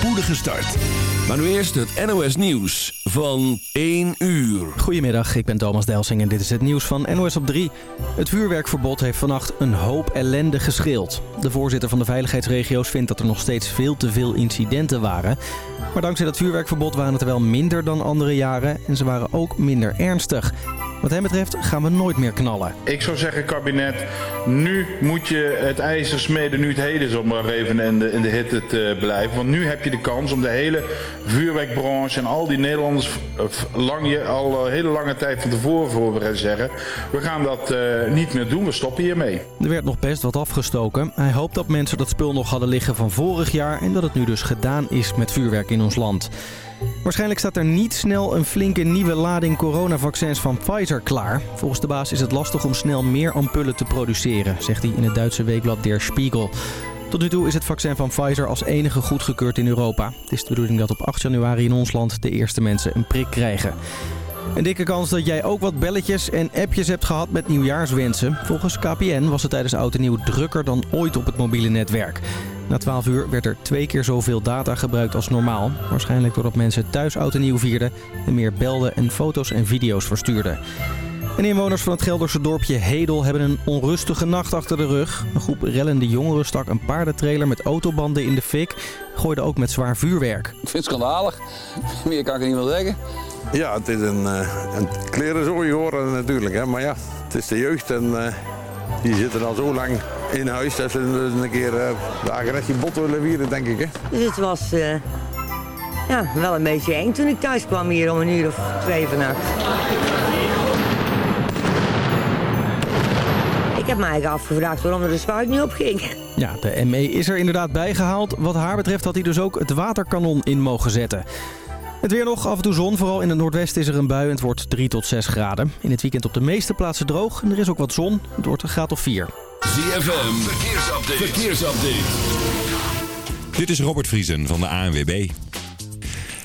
spoedige start. Maar nu eerst het NOS Nieuws van 1 uur. Goedemiddag, ik ben Thomas Delsing en dit is het nieuws van NOS op 3. Het vuurwerkverbod heeft vannacht een hoop ellende gescheeld. De voorzitter van de veiligheidsregio's vindt dat er nog steeds veel te veel incidenten waren. Maar dankzij dat vuurwerkverbod waren het er wel minder dan andere jaren en ze waren ook minder ernstig. Wat hem betreft gaan we nooit meer knallen. Ik zou zeggen, kabinet, nu moet je het ijzer smeden, nu het heden is, om maar even in de, in de hitte te blijven. Want nu heb je de kans om de hele vuurwerkbranche en al die Nederlanders lang, al hele lange tijd van tevoren voorbereid zeggen. We gaan dat uh, niet meer doen, we stoppen hiermee. Er werd nog best wat afgestoken. Hij hoopt dat mensen dat spul nog hadden liggen van vorig jaar en dat het nu dus gedaan is met vuurwerk in ons land. Waarschijnlijk staat er niet snel een flinke nieuwe lading coronavaccins van Pfizer klaar. Volgens de baas is het lastig om snel meer ampullen te produceren, zegt hij in het Duitse weekblad Der Spiegel. Tot nu toe is het vaccin van Pfizer als enige goedgekeurd in Europa. Het is de bedoeling dat op 8 januari in ons land de eerste mensen een prik krijgen. Een dikke kans dat jij ook wat belletjes en appjes hebt gehad met nieuwjaarswensen. Volgens KPN was het tijdens Oud en Nieuw drukker dan ooit op het mobiele netwerk. Na 12 uur werd er twee keer zoveel data gebruikt als normaal. Waarschijnlijk doordat mensen thuis Oud en Nieuw vierden en meer belden en foto's en video's verstuurden. En inwoners van het Gelderse dorpje Hedel hebben een onrustige nacht achter de rug. Een groep rellende jongeren stak een paardentrailer met autobanden in de fik. Gooide ook met zwaar vuurwerk. Ik vind het schandalig. Meer kan ik niet wel zeggen. Ja, het is een, uh, een klerenzooi horen natuurlijk. Hè. Maar ja, het is de jeugd en uh, die zitten al zo lang in huis dat ze een keer uh, de agressie bot willen vieren, denk ik. Hè. Dus het was ja, wel een beetje eng toen ik thuis kwam hier om een uur of twee vannacht. Ik heb me eigenlijk afgevraagd waarom er de spuit niet op ging. Ja, de ME is er inderdaad bijgehaald. Wat haar betreft had hij dus ook het waterkanon in mogen zetten. Het weer nog, af en toe zon. Vooral in het noordwesten is er een bui en het wordt 3 tot 6 graden. In het weekend op de meeste plaatsen droog en er is ook wat zon. Het wordt een graad of 4. ZFM, verkeersupdate. verkeersupdate. Dit is Robert Vriesen van de ANWB.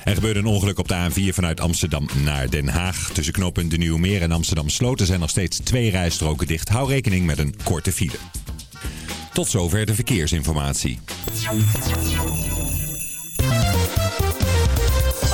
Er gebeurde een ongeluk op de A4 vanuit Amsterdam naar Den Haag. Tussen knooppunt De Nieuwe Meer en Amsterdam Sloten zijn nog steeds twee rijstroken dicht. Hou rekening met een korte file. Tot zover de verkeersinformatie.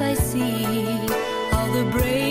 I see all the brave.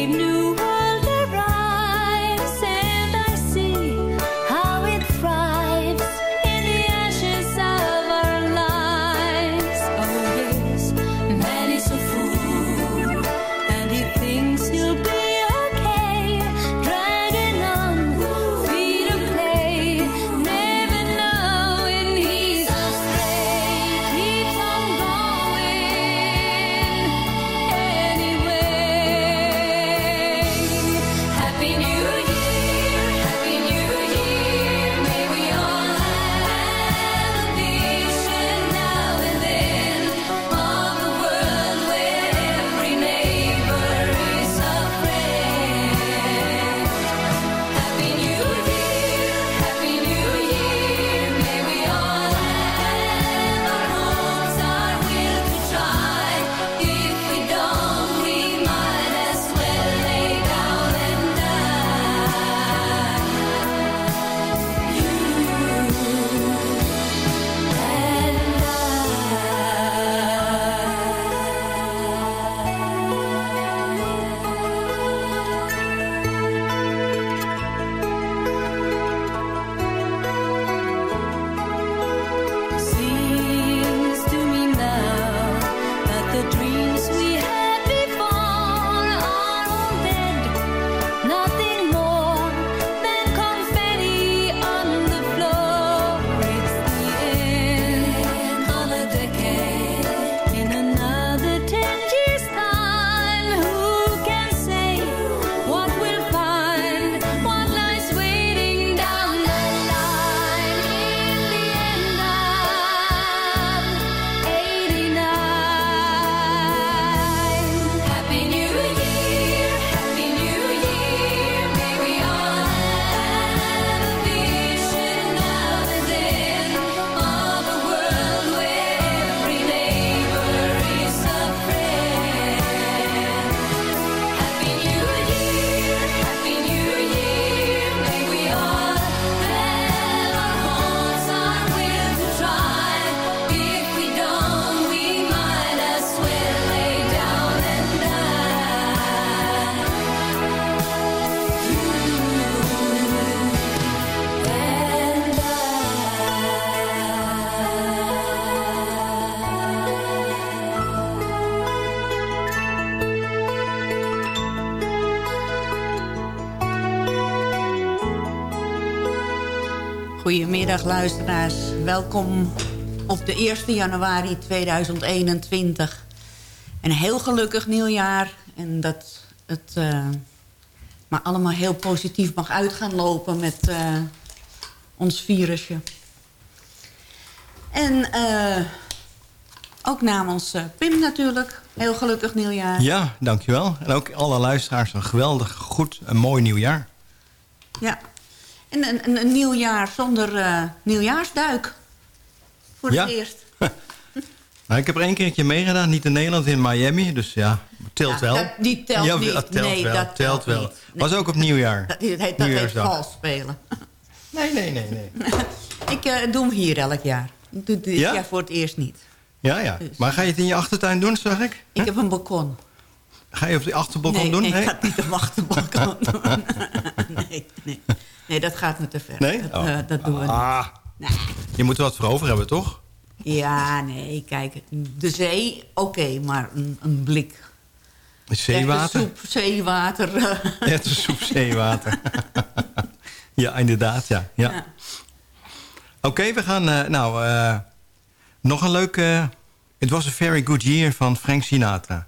Goedemiddag luisteraars. Welkom op de 1 januari 2021. Een heel gelukkig nieuwjaar. En dat het eh, maar allemaal heel positief mag uit gaan lopen met eh, ons virusje. En eh, ook namens Pim natuurlijk. Heel gelukkig nieuwjaar. Ja, dankjewel. En ook alle luisteraars een geweldig, goed, een mooi nieuwjaar. Ja. En een, een, een nieuw jaar zonder eh, nieuwjaarsduik. Voor Ja. het eerst. Nou, ik heb er één keertje meegedaan, niet in Nederland, in Miami. Dus ja, telt Ja, wel. dat- die telt ja, niet. Dat telt Nee, wel. dat telt wel. niet. Nee. Was ook op nieuwjaar. Dat, heet, dat heet vals spelen. Nee, nee, nee. nee. Ik eh, doe hem hier elk jaar. Ik doe dit Ja? jaar voor het eerst niet. Ja, ja. Dus. Maar ga je het in je achtertuin doen, zag ik? Ik heb een balkon. Ga je op die achterbalkon nee, doen? nee, ik ga het niet op achterbalkon doen. nee, nee. nee, dat gaat me te ver. Nee? Dat, Oh. eh, dat doen we niet. Ah, Nee. je moet er wat voor over hebben, toch? Ja, nee, kijk. De zee, oké, maar een, een blik. Zeewater? Soep, zeewater. een soep zeewater. ja, inderdaad, ja. ja. Ja. Oké, we gaan... eh, nou, eh, nog een leuk... eh, It was a very good year van Frank Sinatra.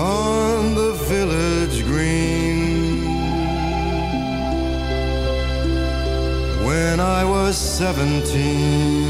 on the village green. When I was seventeen.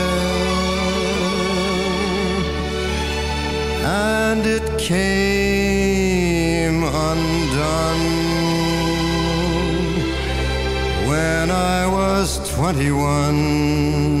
Came undone when I was 21.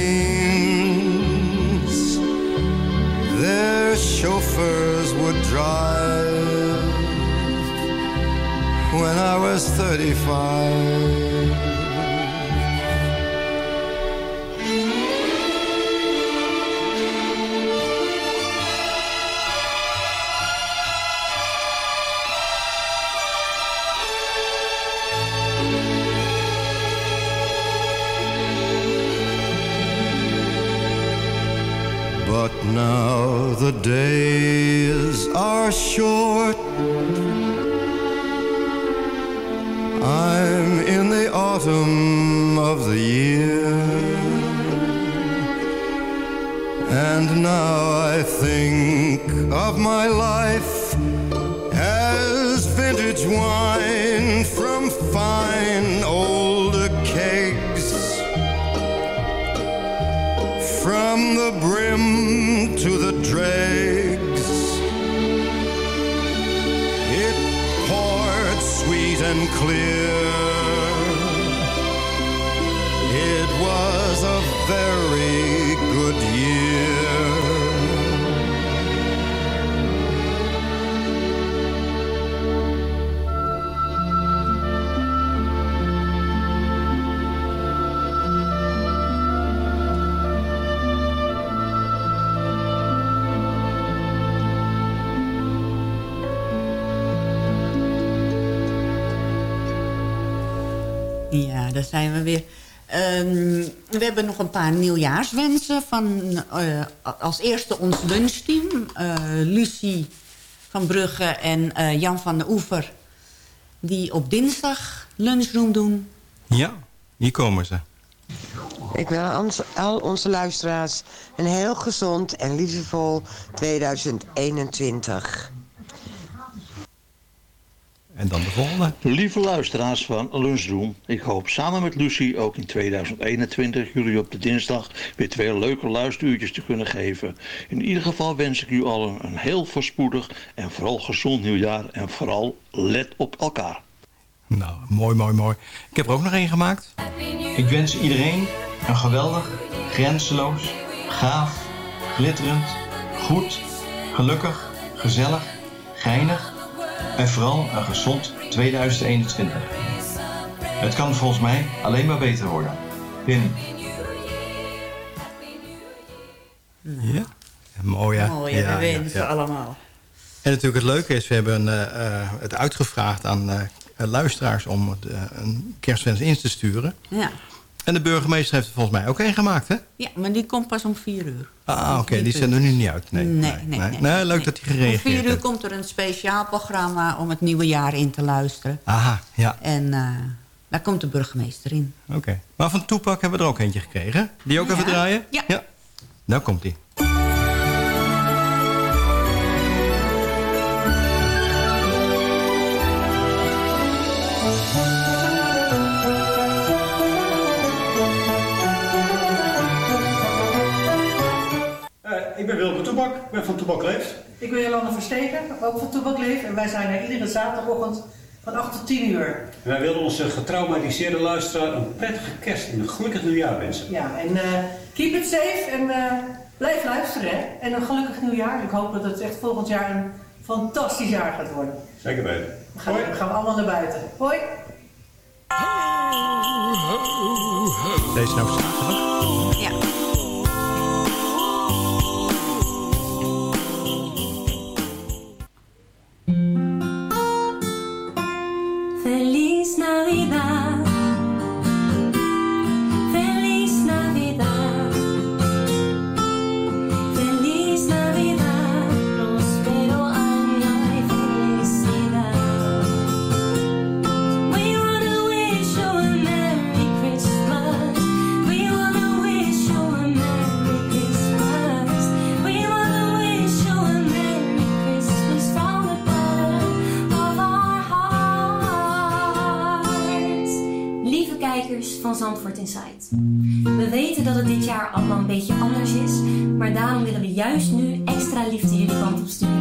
chauffeurs would drive when I was 35. But now the days are short. I'm in the autumn of the year. And now I think of my life As vintage wine from fine older kegs From the brim to the dregs. It poured sweet and clear. It was a very good year. Zijn we weer. Ehm, we hebben nog een paar nieuwjaarswensen. Van, eh, als eerste ons lunchteam. eh, Lucie van Brugge en eh, Jan van der Oever. Die op dinsdag lunchroom doen. Ja, hier komen ze. Ik wil ons- al onze luisteraars een heel gezond en liefdevol 2021. En dan de volgende. Lieve luisteraars van Lunchroom, ik hoop samen met Lucie ook in 2021 jullie op de dinsdag weer twee leuke luisteruurtjes te kunnen geven. In ieder geval wens ik u allen een heel voorspoedig en vooral gezond nieuwjaar en vooral let op elkaar. Nou, mooi, mooi, mooi. Ik heb er ook nog één gemaakt. Ik wens iedereen een geweldig, grenzeloos, gaaf, glitterend, goed, gelukkig, gezellig, geinig en vooral een gezond 2021. Het kan volgens mij alleen maar beter worden. Pim. Ja? Mooi, hè? Mooie Ja, ja, wensen ja. allemaal. En natuurlijk het leuke is, we hebben eh, eh, het uitgevraagd aan eh, luisteraars om het, een kerstwens in te sturen. Ja. En de burgemeester heeft er volgens mij ook één gemaakt, hè? ja, maar die komt pas om vier uur. Ah, oké, die zenden er nu niet uit. Nee, Nee, nee, nee, leuk dat hij Om gereageerd vier uur komt er een speciaal programma om het nieuwe jaar in te luisteren. Aha, ja, En eh, daar komt de burgemeester in. oké. Maar van Toepak hebben we er ook eentje gekregen. Die ook even draaien? Ja. ja. Nou komt hij. Ik ben Wilke Toebak, ik ben van Toebak Leeft. Ik ben Jolanda Versteken, ook van Toebak Leef. En wij zijn er iedere zaterdagochtend van 8 tot 10 uur. En wij willen onze getraumatiseerde luisteraar een prettige kerst en een gelukkig nieuwjaar wensen. Ja, en eh, keep it safe en eh, blijf luisteren. Hè? En een gelukkig nieuwjaar. Ik hoop dat het echt volgend jaar een fantastisch jaar gaat worden. Zeker weten. Dan gaan, we, gaan we allemaal naar buiten. Hoi! Deze nou zaterdag? We weten dat het dit jaar allemaal een beetje anders is, maar daarom willen we juist nu extra liefde jullie kant op sturen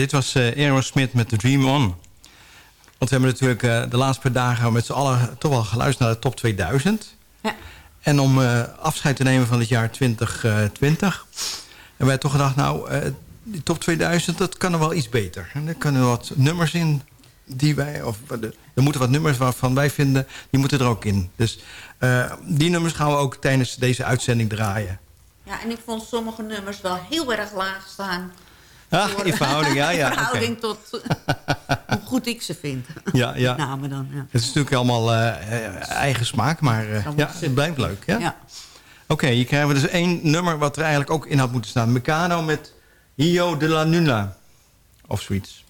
dit was eh Aerosmith met The Dream On. Want we hebben natuurlijk eh, de laatste paar dagen met z'n allen toch wel geluisterd naar de top 2000. Ja. En om eh, afscheid te nemen van het jaar 2020... hebben wij toch gedacht, nou, die top 2000, dat kan er wel iets beter. En er kunnen wat nummers in die wij... Of, de- er moeten wat nummers waarvan wij vinden, die moeten er ook in. Dus die nummers gaan we ook tijdens deze uitzending draaien. Ja, en ik vond sommige nummers wel heel erg laag staan. Ah, in verhouding, ja, ja, In verhouding tot hoe goed ik ze vind. Ja, ja. Met name dan, ja. Het is natuurlijk allemaal eh, eh, eigen smaak, maar eh, ja, het blijft leuk. Ja? Ja. Oké, hier krijgen we dus één nummer wat er eigenlijk ook in had moeten staan. Meccano met Hio de la Nuna. Of zoiets.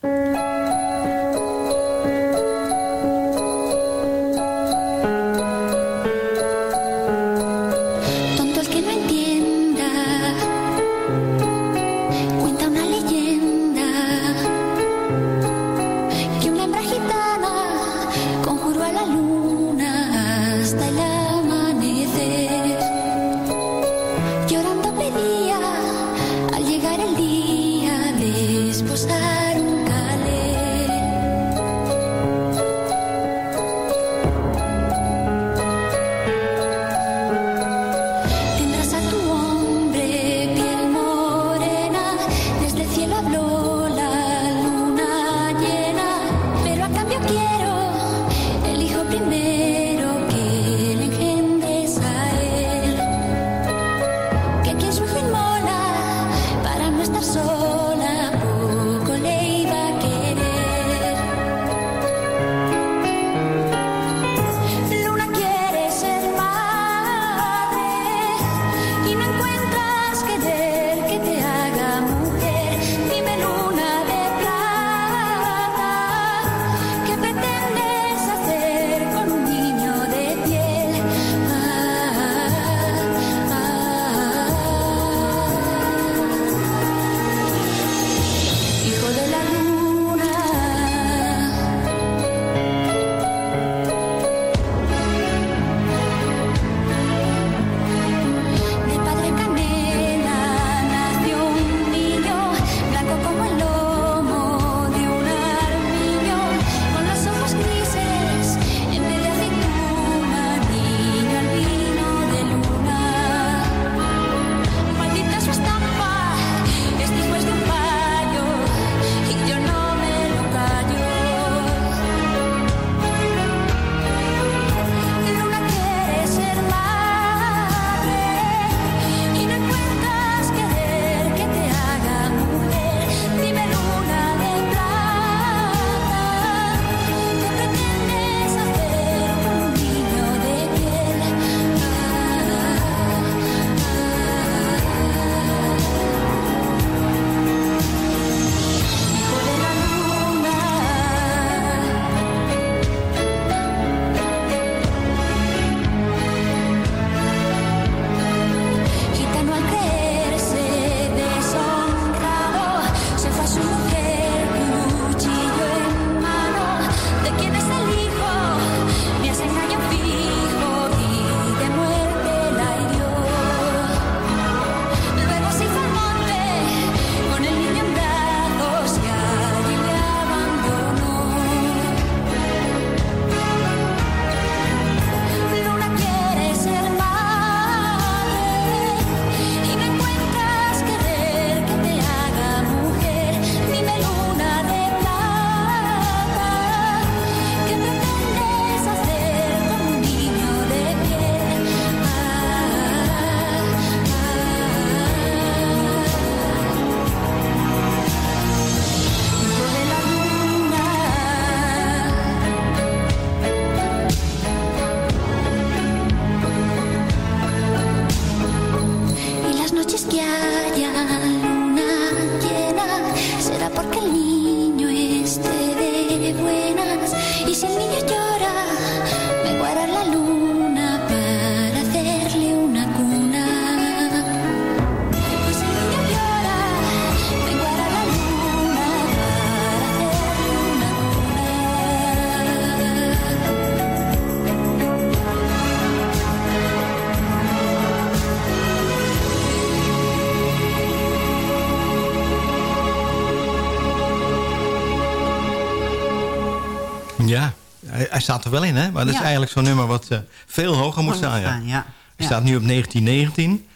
Hij, staat er wel in, hè? Maar dat is eigenlijk zo'n nummer wat eh, veel hoger moet staan. Ja. ja. Hij staat nu op 1919.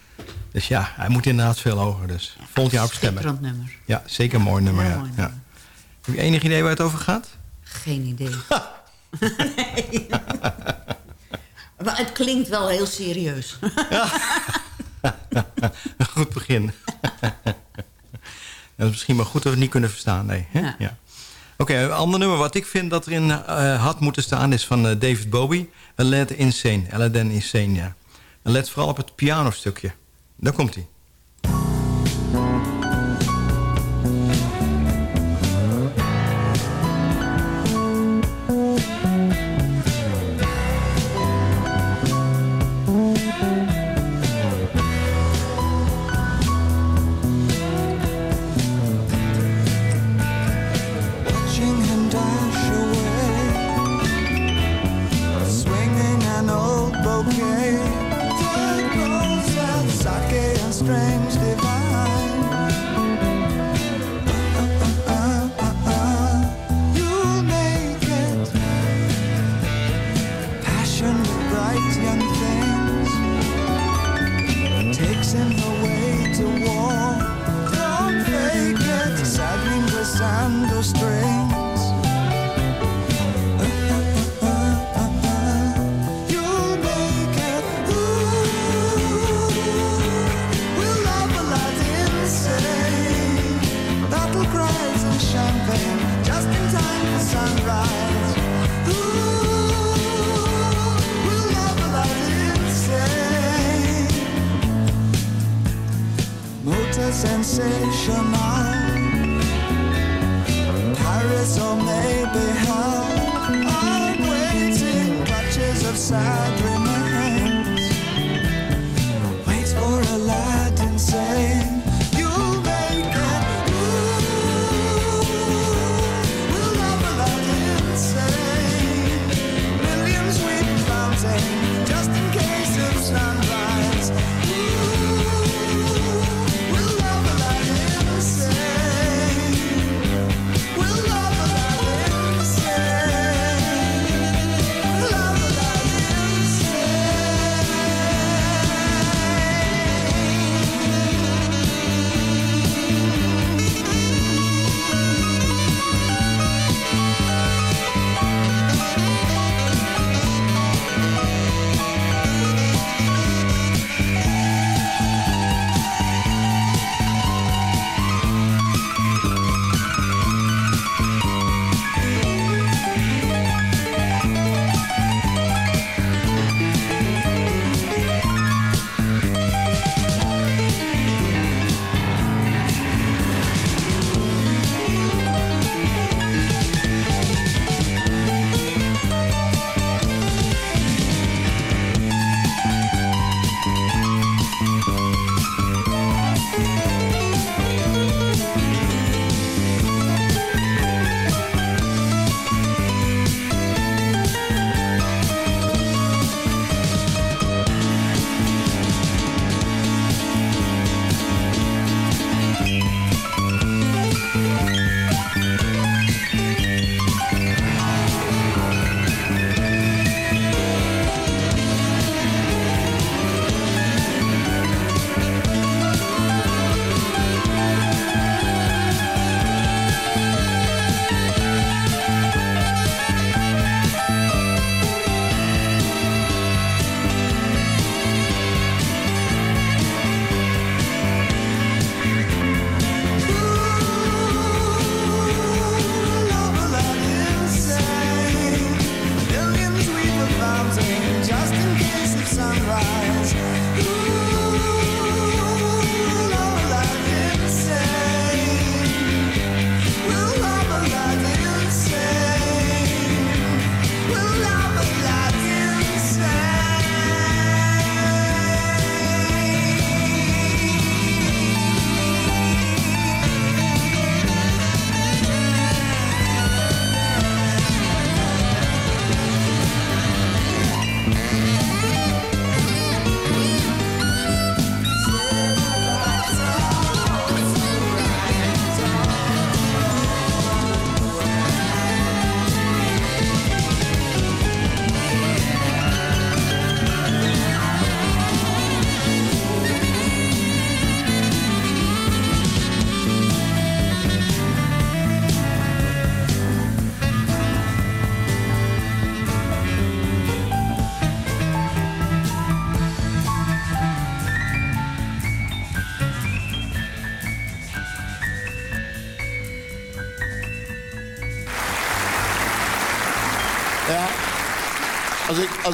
Dus ja, hij moet inderdaad veel hoger. Dus volgend jaar op stemmen. Nummer. Ja, zeker een mooi nummer. Ja. mooi Ja. Heb je enig idee waar het over gaat? Geen idee. nee. maar het klinkt wel heel serieus. Een goed begin. Dat is misschien maar goed dat we het niet kunnen verstaan. Nee. Ja. Oké, een ander nummer wat ik vind dat erin eh, had moeten staan... is van eh, David Bowie. A Led Insane. Aladdin Insane, ja. En let vooral op het pianostukje. Daar komt hij.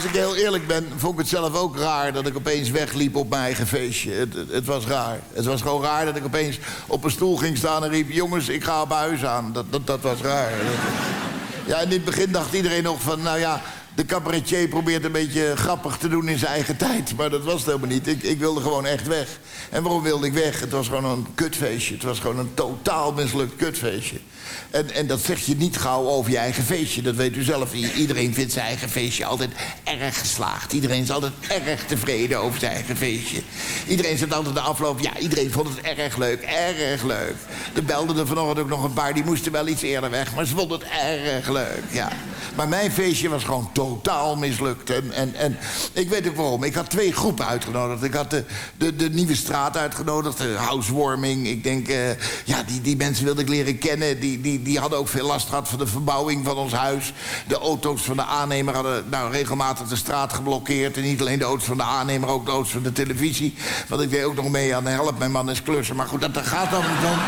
Als ik, heel eerlijk ben, vond ik het zelf ook raar dat ik opeens wegliep op mijn eigen feestje. Het, het, het was raar. Het was gewoon raar dat ik opeens op een stoel ging staan en riep... jongens, ik ga op huis aan. Dat, dat, dat was raar. Ja, in het begin dacht iedereen nog van, nou ja... De cabaretier probeert een beetje grappig te doen in zijn eigen tijd. Maar dat was het helemaal niet. Ik, ik wilde gewoon echt weg. En waarom wilde ik weg? Het was gewoon een kutfeestje. Het was gewoon een totaal mislukt kutfeestje. En, en dat zeg je niet gauw over je eigen feestje. Dat weet u zelf. Iedereen vindt zijn eigen feestje altijd erg geslaagd. Iedereen is altijd erg tevreden over zijn eigen feestje. Iedereen zegt altijd de afloop... ja, iedereen vond het erg leuk, erg leuk. Er belden er vanochtend ook nog een paar... die moesten wel iets eerder weg, maar ze vonden het erg leuk, ja. Maar mijn feestje was gewoon totaal mislukt. En, en, en ik weet ook waarom. Ik had twee groepen uitgenodigd. Ik had de, de, de nieuwe straat uitgenodigd, de housewarming. Ik denk, eh, ja, die, die mensen wilde ik leren kennen. Die, die, die hadden ook veel last gehad van de verbouwing van ons huis. De auto's van de aannemer hadden nou, regelmatig de straat geblokkeerd. En niet alleen de auto's van de aannemer, ook de auto's van de televisie. Want ik deed ook nog mee aan de help. Mijn man is klusser. Maar goed, dat, dat gaat dan om.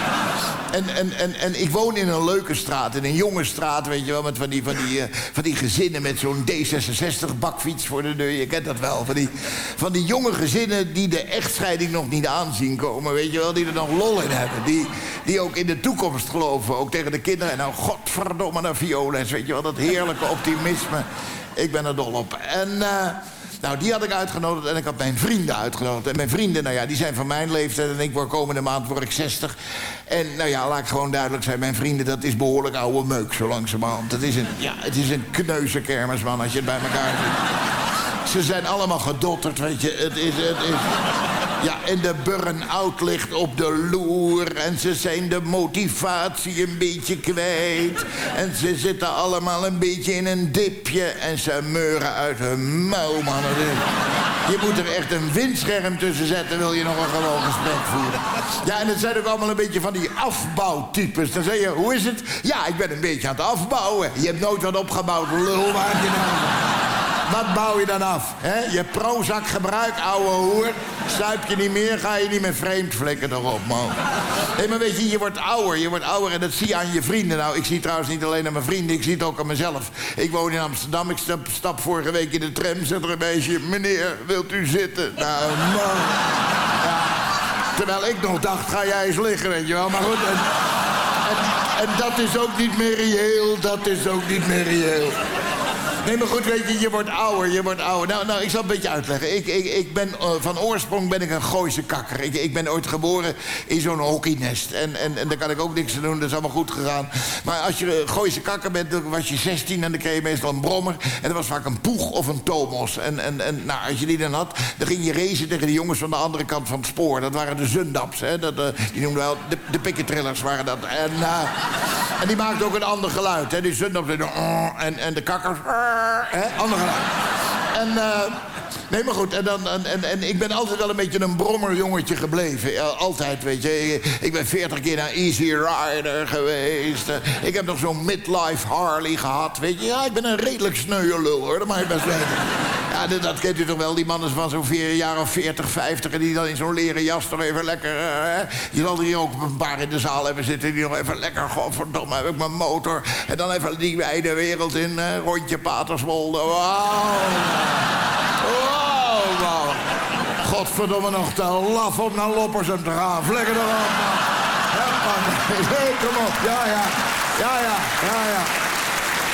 En, en, en, en ik woon in een leuke straat, in een jonge straat, weet je wel, met van die, van die, eh, van die gezinnen met zo'n D66-bakfiets voor de deur. Je kent dat wel. Van die, van die jonge gezinnen die de echtscheiding nog niet aanzien komen, weet je wel, die er nog lol in hebben. Die, die ook in de toekomst geloven, ook tegen de kinderen. En nou, godverdomme naar violes, weet je wel, dat heerlijke optimisme. Ik ben er dol op. En... eh, nou, die had ik uitgenodigd en ik had mijn vrienden uitgenodigd. En mijn vrienden, nou ja, die zijn van mijn leeftijd... en ik word komende maand word ik 60. En nou ja, laat ik gewoon duidelijk zijn... mijn vrienden, dat is behoorlijk oude meuk, zo langzamerhand. Het is een, ja, het is een kneuze kermisman als je het bij elkaar ziet. Ze zijn allemaal gedotterd, weet je. Het is... Het is ja, en de burn-out ligt op de loer. En ze zijn de motivatie een beetje kwijt. En ze zitten allemaal een beetje in een dipje. En ze meuren uit hun muil, man. Het is- Je moet er echt een windscherm tussen zetten... wil je nog een gewoon gesprek voeren. Ja, en het zijn ook allemaal een beetje van die afbouwtypes. Dan zeg je, hoe is het? Ja, ik ben een beetje aan het afbouwen. Je hebt nooit wat opgebouwd, lul. Waar nou... Wat bouw je dan af? Hè? Je Prozac gebruik, ouwe hoer. Sluip je niet meer, ga je niet meer vreemd vlekken erop, man. Nee, maar weet je, je wordt ouder, je wordt ouder en dat zie je aan je vrienden. Nou, ik zie trouwens niet alleen aan mijn vrienden, ik zie het ook aan mezelf. Ik woon in Amsterdam, ik stap, vorige week in de tram, zegt er een meisje... Meneer, wilt u zitten? Nou, man. Ja. Terwijl ik nog dacht, ga jij eens liggen, weet je wel. Maar goed, en, en, en dat is ook niet meer reëel, dat is ook niet meer reëel. Nee, maar goed, weet je, je wordt ouder, je wordt ouder. Nou, nou ik zal het een beetje uitleggen. Ik, ik, ik ben, eh, van oorsprong ben ik een Gooise kakker. Ik, ik ben ooit geboren in zo'n hockeynest. En, en, en daar kan ik ook niks aan doen, dat is allemaal goed gegaan. Maar als je een Gooise kakker bent, was je 16 en dan kreeg je meestal een brommer. En dat was vaak een poeg of een tomos. En, en, en nou, als je die dan had, dan ging je racen tegen de jongens van de andere kant van het spoor. Dat waren de Zundaps, hè. Dat, eh, die noemden wel, de, de waren dat. En, eh, en die maakten ook een ander geluid, hè. Die Zundaps deden, "Oh", en, en de kakkers... Hè, ander. En, eh, nee, maar goed. En, dan, en, en, en ik ben altijd wel een beetje een brommerjongetje gebleven. Altijd, weet je. Ik, ben veertig keer naar Easy Rider geweest. Eh, ik heb nog zo'n midlife Harley gehad, weet je. Ja, ik ben een redelijk sneuwe lul, hoor. Dat mag je best. Ja, dat, kent u toch wel. Die mannen van zo'n jaar of 40, 50... en die dan in zo'n leren jas toch even lekker... eh, hè. je zal er hier ook een paar in de zaal hebben zitten... die nog even lekker... godverdomme, heb ik mijn motor... en dan even die wijde wereld in... eh, rondje Paterswolde. Wauw. Wow, wow. Godverdomme nog te laf om naar Loppersum te gaan. Vlekken erop, man. Nee, kom op. Ja, ja. Ja, ja, ja, ja.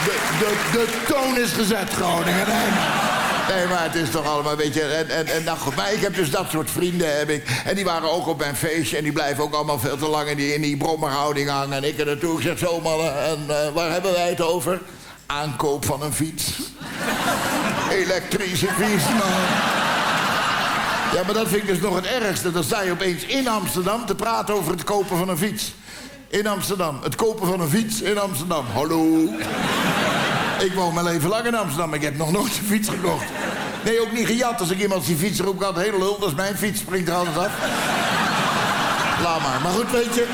De, de, de toon is gezet, Groningen. Nee, nee, maar het is toch allemaal, weet je... En, en, en nou goed, maar ik heb dus dat soort vrienden, heb ik. En die waren ook op mijn feestje. En die blijven ook allemaal veel te lang in die, in die brommerhouding hangen. En ik er naartoe. Ik zeg zo, mannen. En eh, waar hebben wij het over? Aankoop van een fiets. Elektrische fiets, man. Ja, maar dat vind ik dus nog het ergste. Dan sta je opeens in Amsterdam te praten over het kopen van een fiets. In Amsterdam. Het kopen van een fiets in Amsterdam. Hallo. Ik woon mijn leven lang in Amsterdam. Ik heb nog nooit een fiets gekocht. Nee, ook niet gejat. Als ik iemand zie fietsen roep altijd... hele lul, dat is mijn fiets. Springt er altijd af. Laat maar. Maar goed, weet je...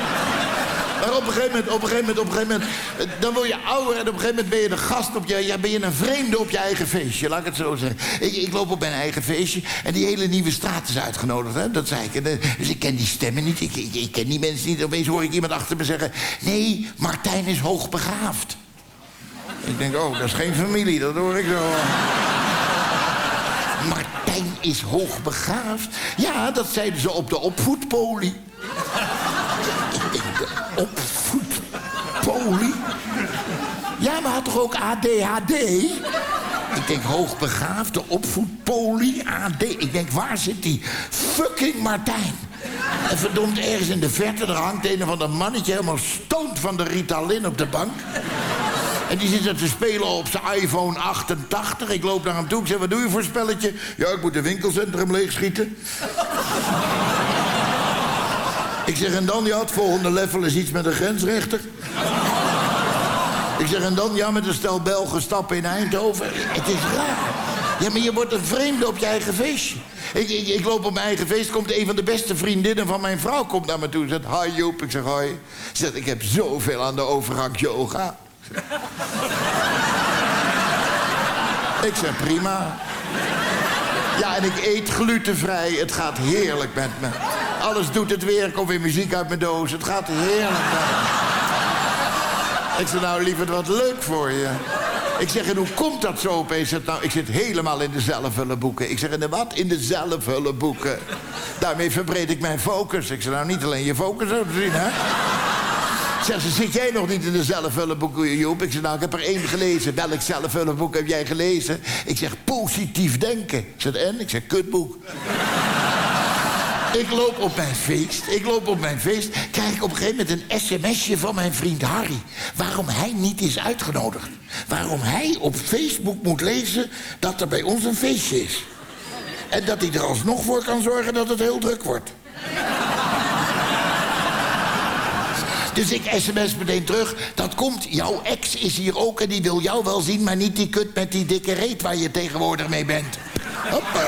Maar op een gegeven moment, op een gegeven moment, op een gegeven moment... eh, dan word je ouder en op een gegeven moment ben je de gast op je... Ja, ben je een vreemde op je eigen feestje, laat ik het zo zeggen. Ik, ik loop op mijn eigen feestje en die hele nieuwe straat is uitgenodigd, hè? Dat zei ik. Eh, dus ik ken die stemmen niet, ik, ik, ik ken die mensen niet. Opeens hoor ik iemand achter me zeggen... Nee, Martijn is hoogbegaafd. Ik denk, oh, dat is geen familie, dat hoor ik zo. Martijn is hoogbegaafd. Ja, dat zeiden ze op de opvoedpolie. ik denk, de opvoedpolie? Ja, maar had toch ook ADHD? Ik denk hoogbegaafd, de opvoedpolie, AD. Ik denk, waar zit die fucking Martijn? En verdomd, ergens in de verte, er hangt een of ander mannetje... helemaal stoont van de Ritalin op de bank. En die zit er te spelen op zijn iPhone 88. Ik loop naar hem toe, ik zeg, wat doe je voor spelletje? Ja, ik moet een winkelcentrum leegschieten. ik zeg, en dan, ja, het volgende level is iets met een grensrechter. Ik zeg, en dan, ja, met een stel Belgen stappen in Eindhoven. Het is raar. Ja, maar je wordt een vreemde op je eigen feestje. Ik, ik, ik loop op mijn eigen feest, komt een van de beste vriendinnen van mijn vrouw komt naar me toe. Zegt, hi Joep. Ik zeg, hoi. Ze zegt, ik heb zoveel aan de overgang yoga. Ik zeg, prima. Ja, en ik eet glutenvrij. Het gaat heerlijk met me. Alles doet het weer. Ik kom weer muziek uit mijn doos. Het gaat heerlijk met me. Ik zeg, nou, lieverd, wat leuk voor je. Ik zeg, en hoe komt dat zo opeens? Ik, nou, ik zit helemaal in de zelfhullenboeken. Ik zeg, in de wat? In de zelfhullenboeken. Daarmee verbreed ik mijn focus. Ik zeg, nou, niet alleen je focus zo zien, hè? Zeg ze, zit jij nog niet in de zelfhullenboeken, Joep? Ik zeg, nou, ik heb er één gelezen. Welk zelfhullenboek heb jij gelezen? Ik zeg, positief denken. Ik zeg, en? Ik zeg, kutboek. Ik loop op mijn feest, ik loop op mijn feest... krijg ik op een gegeven moment een sms'je van mijn vriend Harry. Waarom hij niet is uitgenodigd. Waarom hij op Facebook moet lezen dat er bij ons een feestje is. En dat hij er alsnog voor kan zorgen dat het heel druk wordt. Dus ik sms meteen terug. Dat komt, jouw ex is hier ook en die wil jou wel zien... maar niet die kut met die dikke reet waar je tegenwoordig mee bent. Hoppa.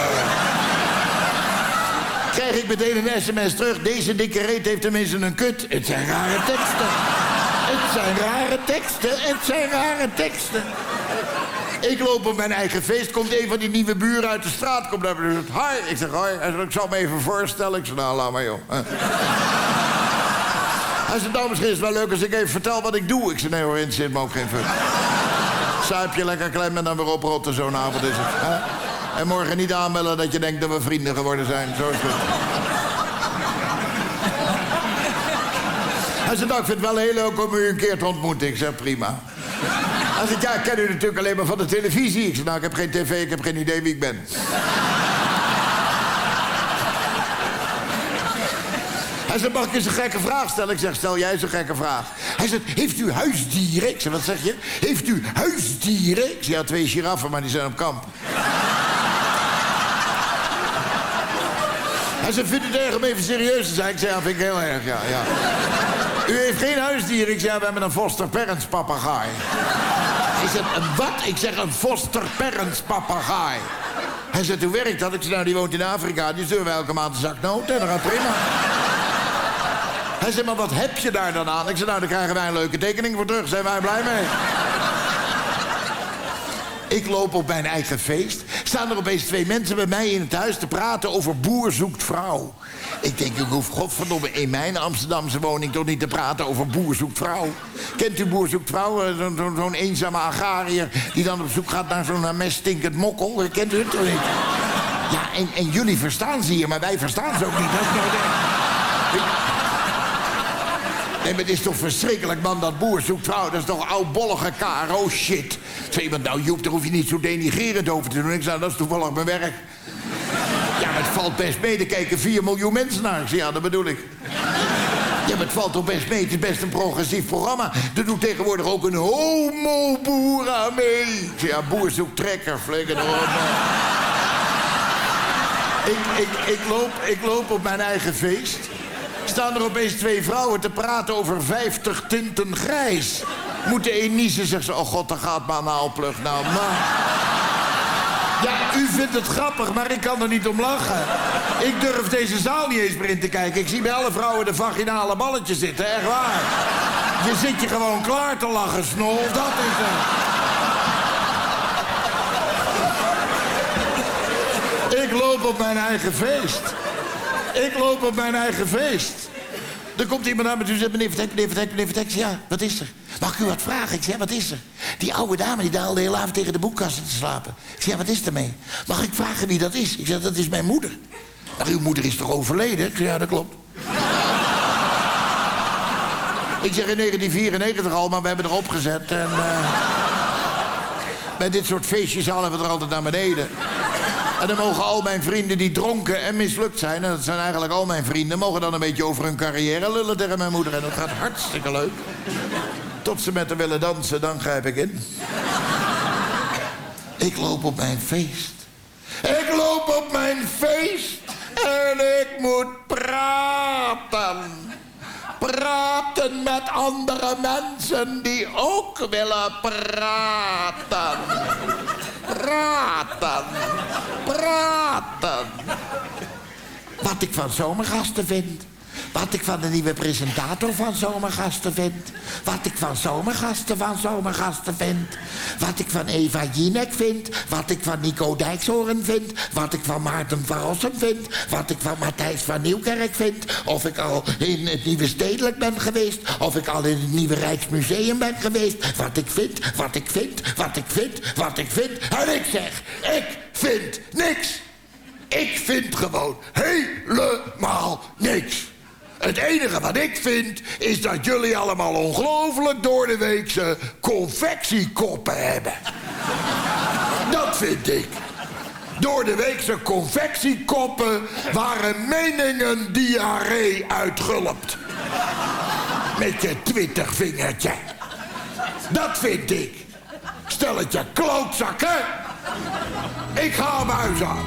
Krijg ik meteen een sms terug. Deze dikke reet heeft tenminste een kut. Het zijn rare teksten. Het zijn rare teksten. Het zijn rare teksten. Ik loop op mijn eigen feest. Komt een van die nieuwe buren uit de straat. Komt zegt, hi. Ik zeg, hoi. Hij zegt, ik zal me even voorstellen. Ik zeg, nou, laat maar, joh. Hij zegt, nou, misschien is het wel leuk als ik even vertel wat ik doe. Ik zeg, nee hoor, in zit me ook geen fun. Zuip je lekker klem en dan weer oprotten zo'n avond is het. Hè? En morgen niet aanmelden dat je denkt dat we vrienden geworden zijn. Zo is het. Hij zegt, nou, ik vind het wel heel leuk om u een keer te ontmoeten. Ik zeg, prima. Hij zegt, ja, ik ken u natuurlijk alleen maar van de televisie. Ik zeg, nou, ik heb geen tv, ik heb geen idee wie ik ben. Hij zegt, mag ik eens een gekke vraag stellen? Ik zeg, stel jij een gekke vraag. Hij zegt, heeft u huisdieren? Ik zeg, wat zeg je? Heeft u huisdieren? Ik zeg, ja, twee giraffen, maar die zijn op kamp. Hij zegt, vindt u het erg om even serieus te zijn? Ik zeg, ja, vind ik heel erg, ja, ja. U heeft geen huisdier? Ik zeg, ja, we hebben een foster parents papagaai. Hij zegt, een wat? Ik zeg, een foster parents papagaai. Hij zegt, hoe werkt dat? Ik zeg, nou, die woont in Afrika. Die sturen we elke maand een zak noten en dat gaat prima. Hij zegt, maar wat heb je daar dan aan? Ik zeg, nou, daar krijgen wij een leuke tekening voor terug. Zijn wij blij mee? Ik loop op mijn eigen feest. Staan er opeens twee mensen bij mij in het huis te praten over boer zoekt vrouw. Ik denk, ik hoef godverdomme in mijn Amsterdamse woning toch niet te praten over boer zoekt vrouw. Kent u boer zoekt vrouw? Eh, Zo'n zo, zo'n eenzame agrariër die dan op zoek gaat naar zo'n meststinkend mokkel. Kent u het toch niet? Ja, en, jullie verstaan ze hier, maar wij verstaan ze ook niet. Dat is. Nee, maar het is toch verschrikkelijk, man, dat boer zoekt vrouw. Dat is toch oudbollige KRO shit. Zei iemand, nou Joep, daar hoef je niet zo denigrerend over te doen. Ik zei, dat is toevallig mijn werk. Ja, maar het valt best mee. Er kijken 4 miljoen mensen naar. Ik ja, dat bedoel ik. Ja, maar het valt toch best mee. Het is best een progressief programma. Er doet tegenwoordig ook een homo-boer aan mee. Ja, boer zoekt trekker, flikker erop. ik, ik, ik, loop, ik loop op mijn eigen feest staan er opeens twee vrouwen te praten over 50 tinten grijs. Moet de een niezen, zegt ze, oh god, daar gaat maar een haalplug. Nou, man. Ja, u vindt het grappig, maar ik kan er niet om lachen. Ik durf deze zaal niet eens meer in te kijken. Ik zie bij alle vrouwen de vaginale balletjes zitten, echt waar. Je zit je gewoon klaar te lachen, snol, dat is het. Ik loop op mijn eigen feest. Ik loop op mijn eigen feest. Er komt iemand naar me toe en zegt, meneer Vertek, meneer Vertek, meneer Vertek. Ja, wat is er? Mag ik u wat vragen? Ik zeg, wat is er? Die oude dame die daalde heel avond tegen de boekkasten te slapen. Ik zeg, ja, wat is ermee? Mag ik vragen wie dat is? Ik zeg, dat is mijn moeder. Maar uw moeder is toch overleden? Ik zeg, ja, dat klopt. ik zeg in 1994 al, maar we hebben erop gezet. En, eh, bij dit soort feestjes halen we er altijd naar beneden. En dan mogen al mijn vrienden die dronken en mislukt zijn... en dat zijn eigenlijk al mijn vrienden... mogen dan een beetje over hun carrière lullen tegen mijn moeder. En dat gaat hartstikke leuk. Tot ze met haar willen dansen, dan grijp ik in. Ik loop op mijn feest. Ik loop op mijn feest en ik moet praten. Praten met andere mensen die ook willen praten. Praten. Praten. Wat ik van zomergasten vind. Wat ik van de nieuwe presentator van Zomergasten vind. Wat ik van Zomergasten van Zomergasten vind. Wat ik van Eva Jinek vind. Wat ik van Nico Dijkshoorn vind. Wat ik van Maarten van Rossum vind. Wat ik van Matthijs van Nieuwkerk vind. Of ik al in het Nieuwe Stedelijk ben geweest. Of ik al in het Nieuwe Rijksmuseum ben geweest. Wat ik vind, wat ik vind, wat ik vind, wat ik vind. En ik zeg, ik vind niks. Ik vind gewoon helemaal niks. Het enige wat ik vind is dat jullie allemaal ongelooflijk door de weekse confectiekoppen hebben. Dat vind ik. Door de weekse confectiekoppen waren meningen diarree uitgulpt. Met je twintig vingertje. Dat vind ik. Stelletje klootzakken. Ik ga hem huis aan.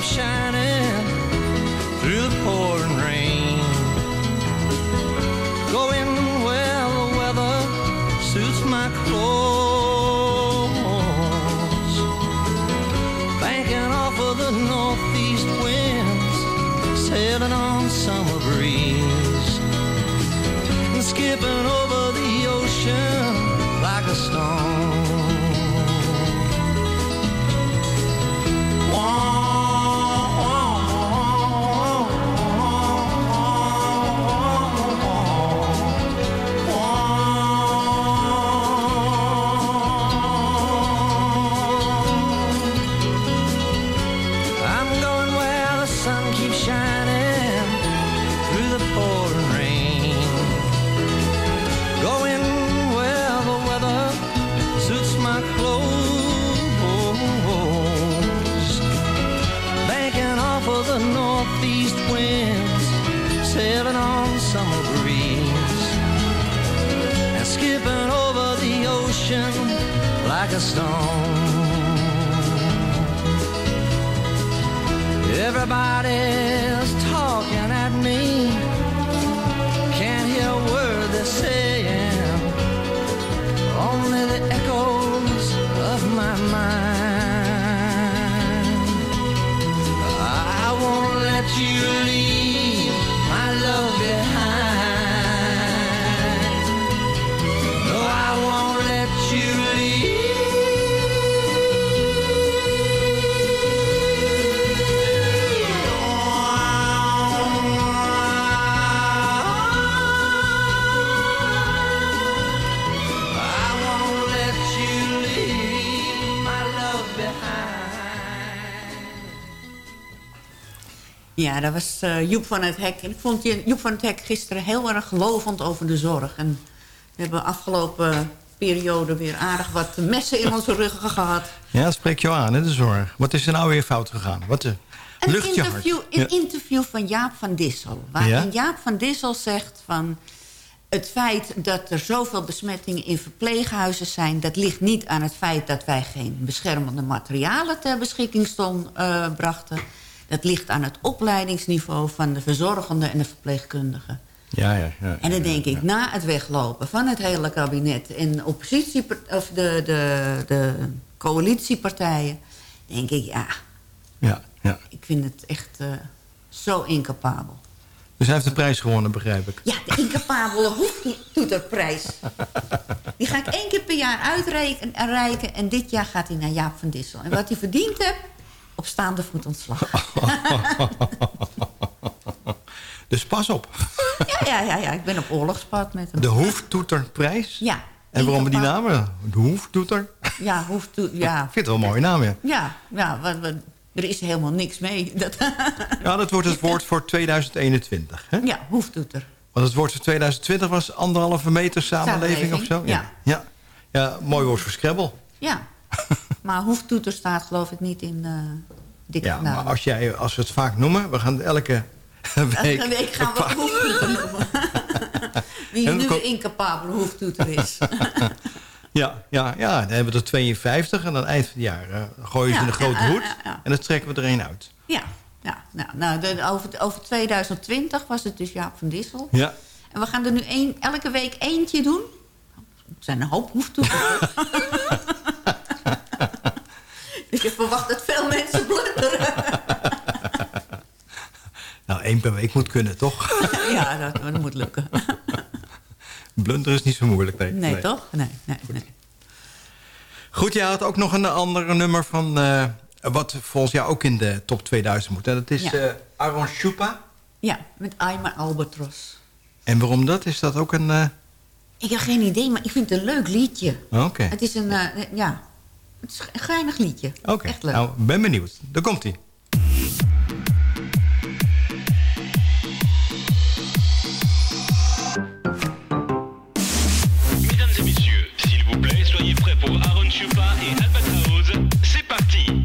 sun keeps shining through the pouring rain. Going where the weather suits my clothes. Banking off of the northeast winds, sailing on summer breeze. And skipping over Ja, dat was eh, Joep van het Hek. En ik vond je- Joep van het Hek gisteren heel erg lovend over de zorg. En we hebben afgelopen periode weer aardig wat messen in onze ruggen gehad. Ja, dat spreekt jou aan, hè, de zorg. Wat is er nou weer fout gegaan? Wat de, Een lucht je hart. interview, een Ja. interview van Jaap van Dissel. Waarin Ja? Jaap van Dissel zegt van... het feit dat er zoveel besmettingen in verpleeghuizen zijn... dat ligt niet aan het feit dat wij geen beschermende materialen ter beschikking stond, eh, brachten. Dat ligt aan het opleidingsniveau van de verzorgende en de verpleegkundigen. Ja, ja, ja. En dan denk ik, na het weglopen van het hele kabinet... en oppositie, of de, de, de coalitiepartijen... denk ik, ja, Ja, ja. ik vind het echt eh, zo incapabel. Dus hij heeft de prijs gewonnen, begrijp ik. Ja, de incapabele hoeftoeterprijs. Die ga ik één keer per jaar uitreiken. En dit jaar gaat hij naar Jaap van Dissel. En wat hij verdiend heeft, op staande voet ontslag. Dus pas op. Ja, ja, ja, ja, ik ben op oorlogspad met hem. De Hoeftoeterprijs? Ja. En waarom die naam? De Hoeftoeter? Ja, hoeftoe, ja. Ik vind het wel een mooie naam, ja. Ja, ja wat, wat- er is helemaal niks mee. Dat, Ja, dat wordt het woord voor 2021. Hè? ja, hoeftoeter. Want het woord voor 2020 was anderhalve meter samenleving, of zo? Samenleving, ja. Ja, mooi woord voor Scrabble. Ja. Maar hoeftoeter staat geloof ik niet in eh dikke Ja, maar als, jij, als we het vaak noemen, we gaan elke week... Elke week gaan we hoeftoeter noemen. Wie nu ko- de incapabele hoeftoeter is. Ja, ja, ja, dan hebben we er 52 en dan eind van het jaar eh, gooien ze Ja, in een grote ja, hoed ja, en dan trekken we er een uit. Ja, ja nou, nou de, over, over 2020 was het dus Jaap van Dissel. Ja. En we gaan er nu één, elke week eentje doen. Het zijn een hoop hoeftoeters. dus je verwacht dat veel mensen blunderen. Nou, één per week moet kunnen, toch? ja, dat, dat moet lukken. Blunder is niet zo moeilijk, nee. Nee, toch? Nee, nee, nee. Goed, jij had ook nog een ander nummer van... eh, wat volgens jou ook in de top 2000 moet. En dat is Ja. eh Aaron Schupa. Ja, met I'm a Albatros. En waarom dat? Is dat ook een... eh, Ik heb geen idee, maar ik vind het een leuk liedje. Oké. Het is een, ja, het is een geinig liedje. Oké, Echt leuk. nou, ben benieuwd. Daar komt hij. Mesdames et messieurs, s'il vous plaît, soyez prêts pour Aaron Chupa et Albatraoz. C'est parti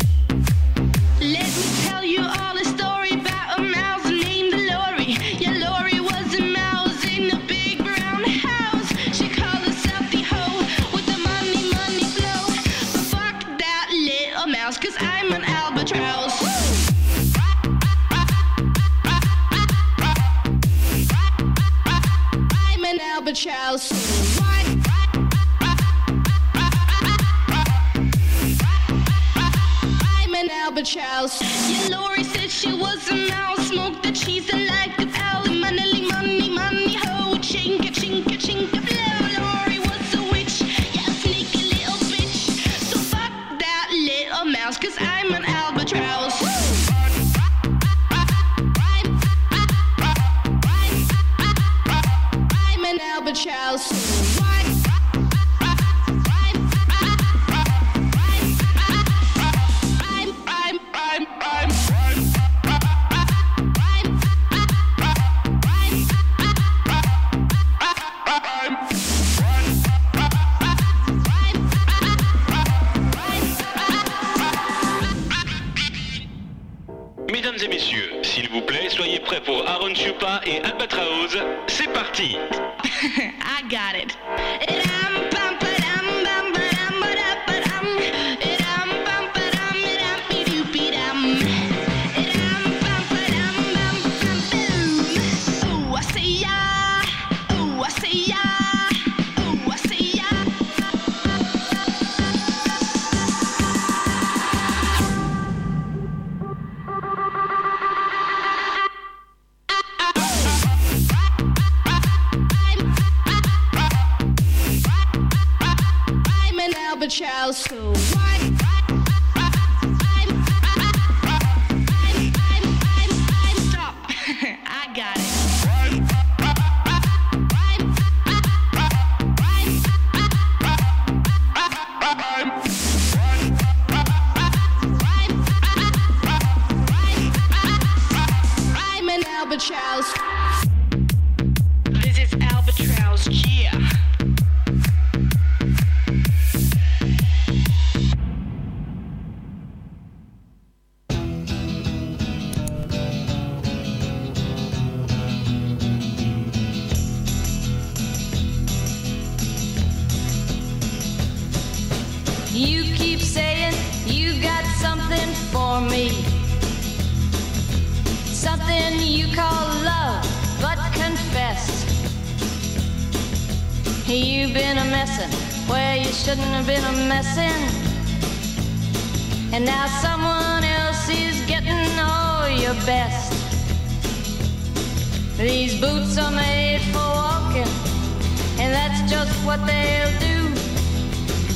I'm an albatross. I'm an albatross. Yeah, Lori said she was a mouse. Smoked the cheese and liked the owl. Money, money, money, ho. Chinka, chinka, chinka, flow. Lori was a witch. Yeah, sneaky little bitch. So fuck that little mouse, cause I'm an albatross. You keep saying you got something for me. something you call love, but confess. You've been a messin' where you shouldn't have been a messin'. And now someone else is getting all your best. These boots are made for walking, and that's just what they'll do.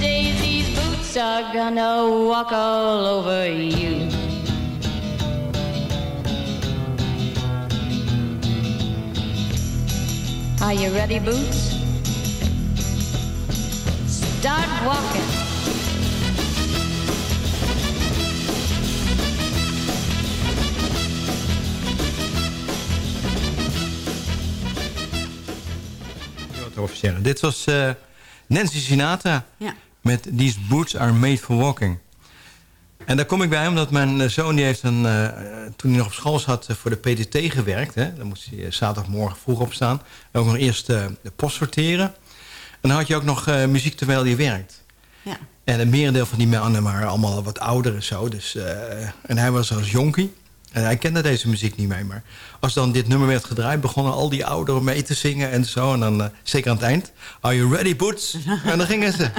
Days, these boots are gonna walk all over you. Are you ready, Boots? Start walking. over. Dit was eh, Nancy Sinatra Ja. Met These Boots Are Made For Walking. En daar kom ik bij omdat mijn eh, zoon die heeft een, eh, toen hij nog op school zat eh, voor de PTT gewerkt. Hè. Dan moest hij zaterdagmorgen vroeg opstaan. En ook nog eerst de post sorteren. En dan had je ook nog eh, muziek terwijl je werkt. Ja. En een merendeel van die mannen waren allemaal wat ouder en zo. Dus, en hij was als jonkie. En hij kende deze muziek niet mee. Maar als dan dit nummer werd gedraaid... begonnen al die ouderen mee te zingen en zo. En dan, eh, zeker aan het eind... Are you ready, Boots? en dan gingen ze.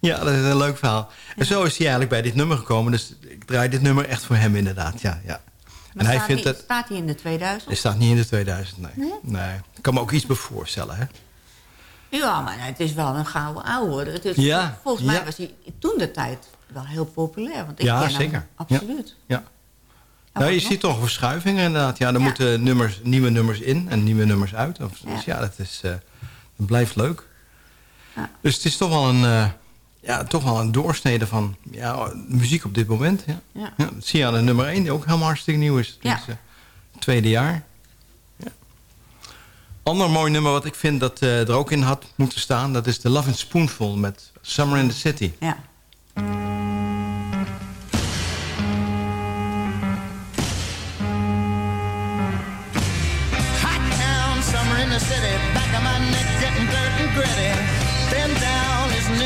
ja, dat is een leuk verhaal. En zo is hij eigenlijk bij dit nummer gekomen. Dus ik draai dit nummer echt voor hem inderdaad. Ja, ja. Maar En hij staat vindt hij, het... Staat hij in de 2000? Hij staat niet in de 2000, nee. Nee? nee. Ik kan me ook iets bij voorstellen, hè? Ja, maar het is wel een gouden Ja, Volgens mij ja. was hij toen de tijd wel heel populair. Want ik ja, ken hem zeker. absoluut. Ja. ja. Nou, je ziet toch verschuivingen inderdaad. Ja, er moeten nummers, nieuwe nummers in en nieuwe nummers uit. Of, Dus ja, dat, is, dat blijft leuk. Dus het is toch wel een, eh, ja, toch wel een doorsnede van ja, muziek op dit moment. Ja. Ja. dat zie je aan de nummer 1, die ook helemaal hartstikke nieuw is. Het Ja. is eh, tweede jaar. Ja. Ander mooi nummer wat ik vind dat er ook in had moeten staan... dat is The Love and Spoonful met Summer in the City. Ja.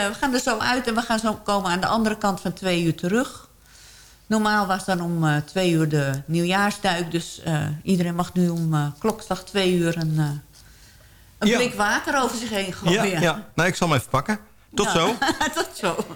Eh, we gaan er zo uit en we gaan zo komen aan de andere kant van twee uur terug. Normaal was dan om eh, twee uur de nieuwjaarsduik. Dus eh, iedereen mag nu om uh, klokslag twee uur een, een blik water over zich heen gooien. Ja, ja. Nou, ik zal hem even pakken. Tot zo. Tot zo.